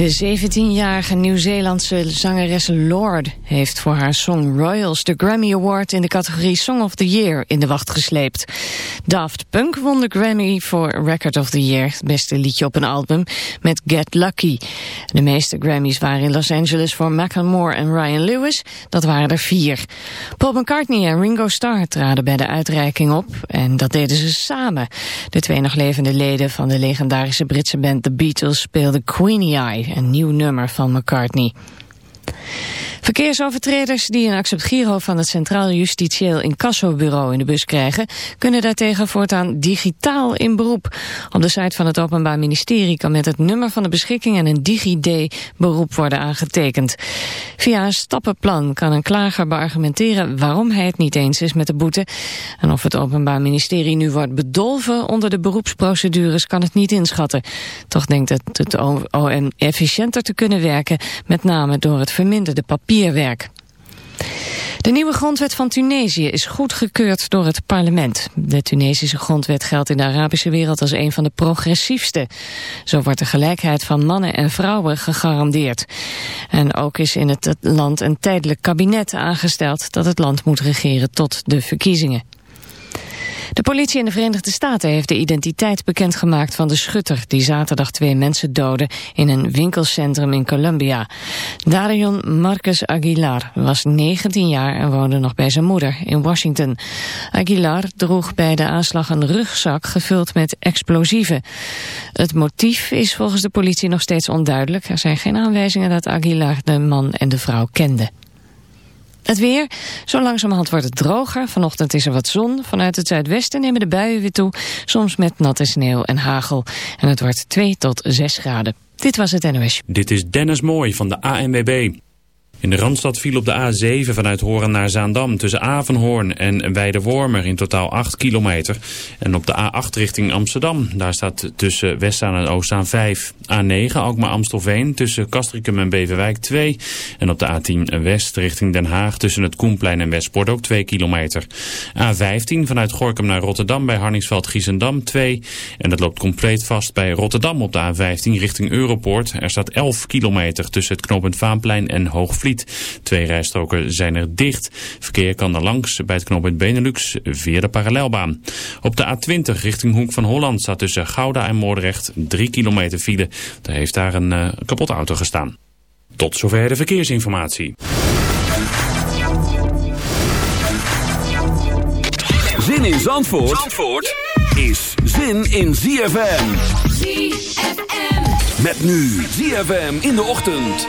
De 17-jarige Nieuw-Zeelandse zangeres Lord heeft voor haar song Royals de Grammy Award in de categorie Song of the Year in de wacht gesleept. Daft Punk won de Grammy voor Record of the Year, het beste liedje op een album, met Get Lucky. De meeste Grammys waren in Los Angeles voor Macklemore en Ryan Lewis, dat waren er vier. Paul McCartney en Ringo Starr traden bij de uitreiking op en dat deden ze samen. De twee nog levende leden van de legendarische Britse band The Beatles speelden Queenie Eye, een nieuw nummer van McCartney. Verkeersovertreders die een accept giro van het Centraal Justitieel Incassobureau in de bus krijgen, kunnen daartegen voortaan digitaal in beroep. Op de site van het Openbaar Ministerie kan met het nummer van de beschikking en een DigiD beroep worden aangetekend. Via een stappenplan kan een klager beargumenteren waarom hij het niet eens is met de boete. En of het Openbaar Ministerie nu wordt bedolven onder de beroepsprocedures kan het niet inschatten. Toch denkt het het OM efficiënter te kunnen werken, met name door het verminderde papierwerk. De nieuwe grondwet van Tunesië is goedgekeurd door het parlement. De Tunesische grondwet geldt in de Arabische wereld als een van de progressiefste. Zo wordt de gelijkheid van mannen en vrouwen gegarandeerd. En ook is in het land een tijdelijk kabinet aangesteld dat het land moet regeren tot de verkiezingen. De politie in de Verenigde Staten heeft de identiteit bekendgemaakt van de schutter die zaterdag twee mensen doodde in een winkelcentrum in Colombia. Darion Marcus Aguilar was 19 jaar en woonde nog bij zijn moeder in Washington. Aguilar droeg bij de aanslag een rugzak gevuld met explosieven. Het motief is volgens de politie nog steeds onduidelijk. Er zijn geen aanwijzingen dat Aguilar de man en de vrouw kende. Het weer. Zo langzamerhand wordt het droger. Vanochtend is er wat zon. Vanuit het zuidwesten nemen de buien weer toe. Soms met natte sneeuw en hagel. En het wordt 2 tot 6 graden. Dit was het NOS. Dit is Dennis Mooi van de ANWB. In de Randstad viel op de A7 vanuit Horen naar Zaandam tussen Avenhoorn en Weidewormer in totaal 8 kilometer. En op de A8 richting Amsterdam, daar staat tussen Westzaan en Oostzaan 5. A9 Alkmaar-Amstelveen tussen Castricum en Beverwijk 2. En op de A10 West richting Den Haag tussen het Koenplein en Westpoort ook 2 kilometer. A15 vanuit Gorkum naar Rotterdam bij Harningsveld-Giessendam 2. En dat loopt compleet vast bij Rotterdam op de A15 richting Europoort. Er staat 11 kilometer tussen het knooppunt Vaanplein en Hoogvliet. Twee rijstroken zijn er dicht. Verkeer kan er langs bij het knooppunt Benelux via de parallelbaan. Op de A20 richting Hoek van Holland staat tussen Gouda en Moordrecht 3 kilometer file. Daar heeft daar een uh, kapotte auto gestaan. Tot zover de verkeersinformatie. Zin in Zandvoort, Zandvoort is zin in ZFM. ZFM. Met nu ZFM in de ochtend.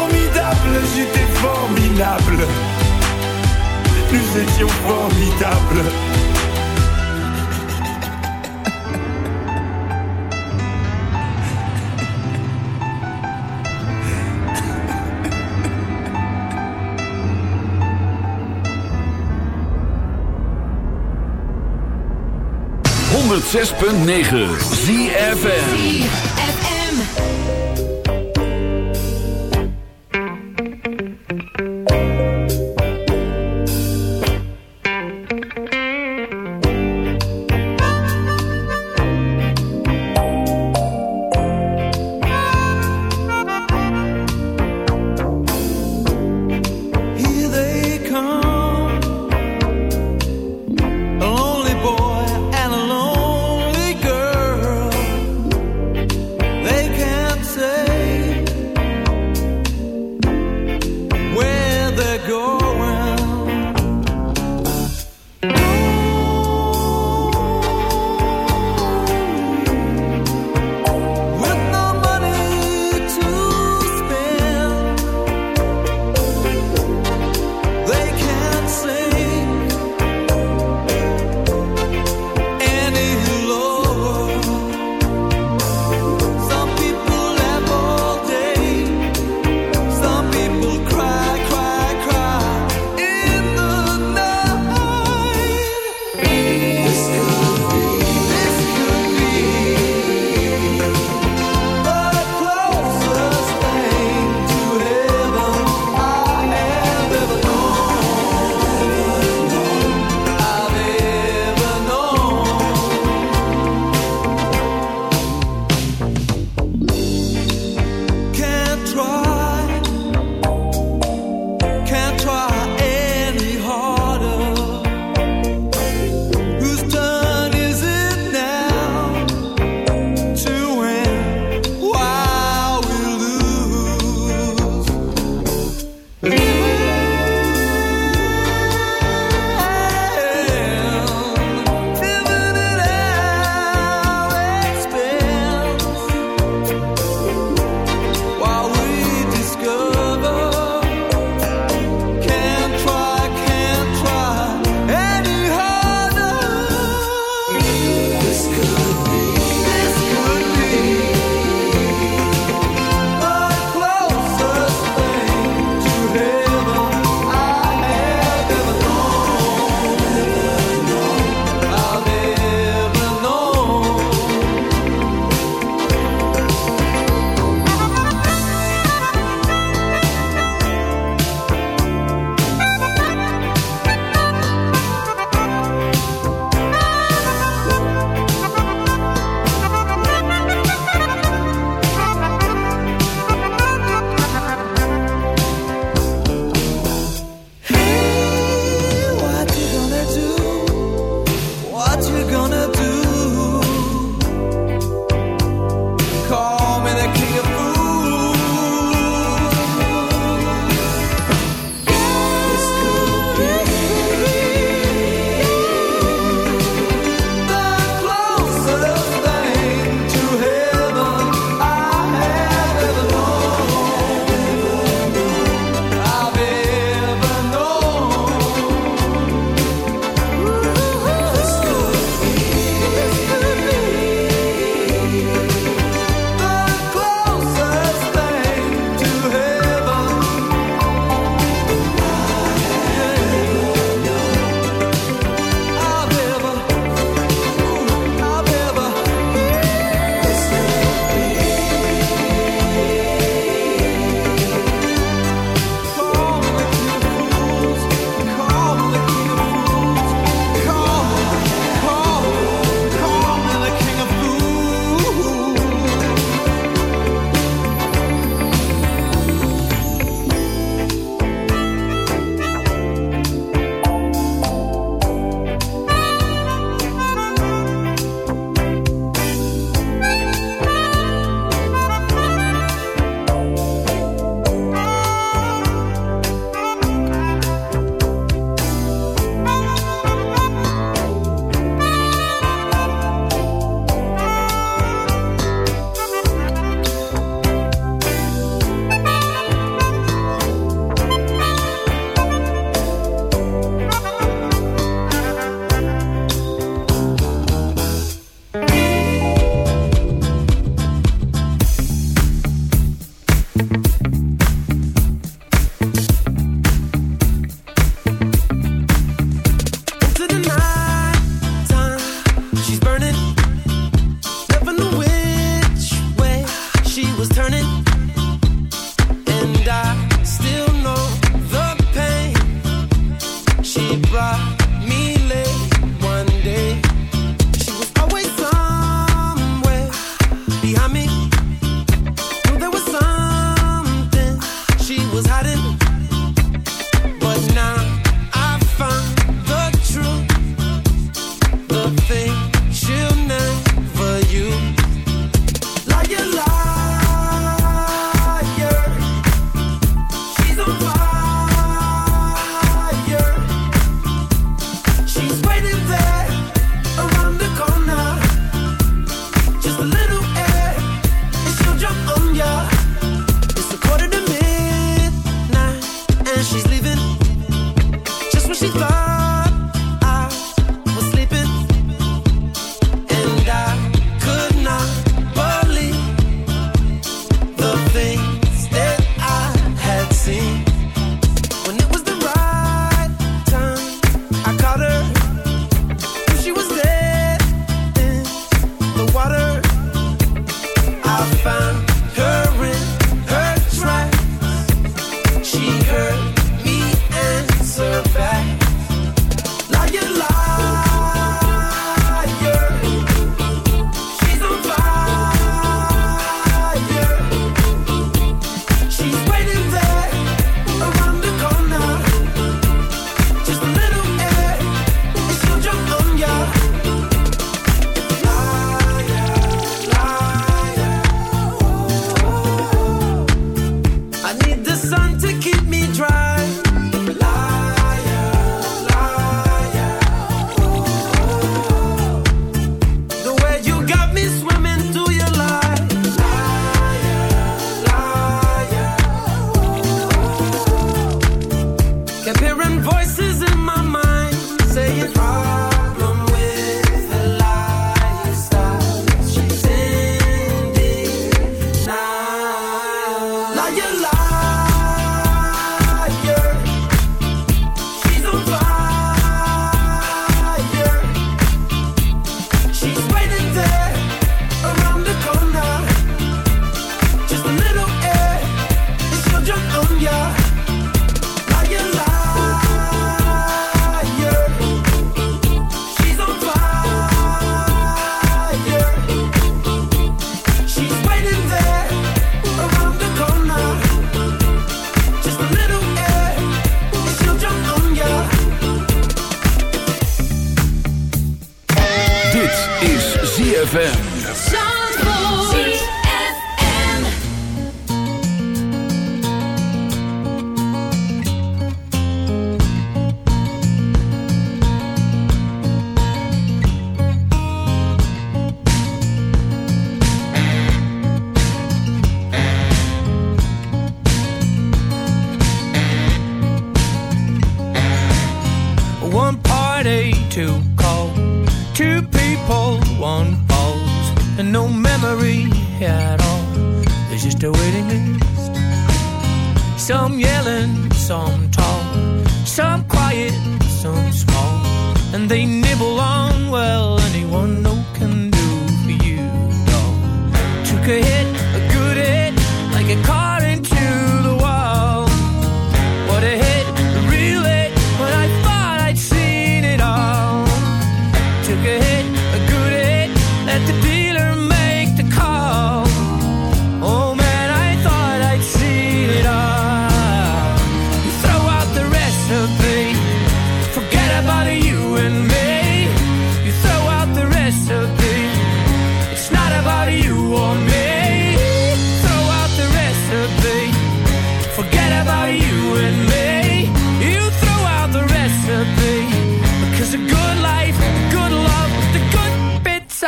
j'étais formidable. Nous étions formidables. 106.9 ZFN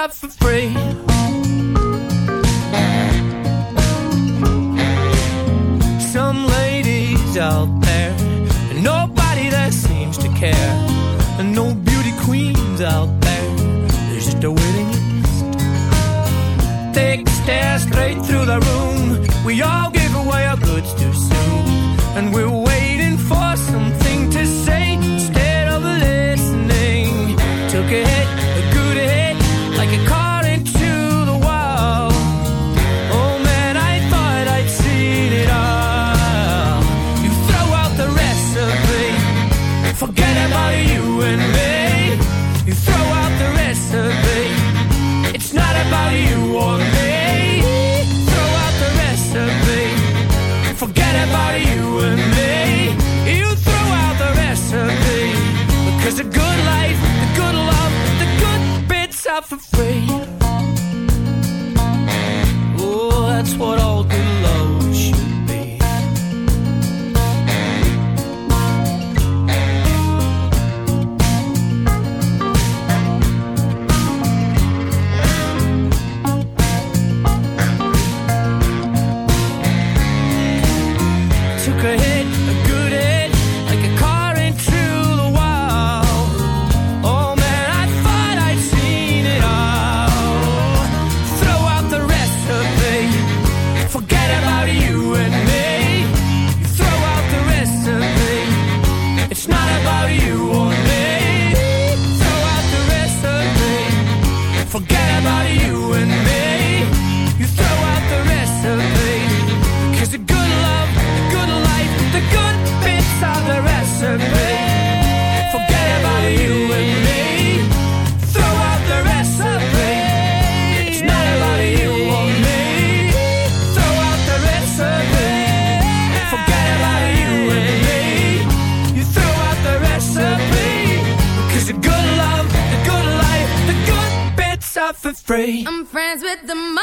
have friends with the monster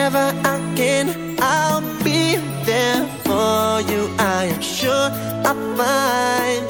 whenever I can, I'll be there for you. I am sure I'll find.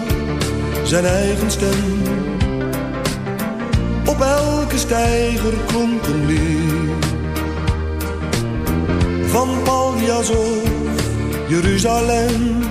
zijn eigen stem. Op elke steiger komt een leer. Van Paljas of Jeruzalem.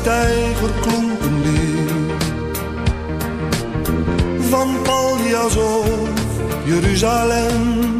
Stijger klonk een. Van Paljas of Jeruzalem.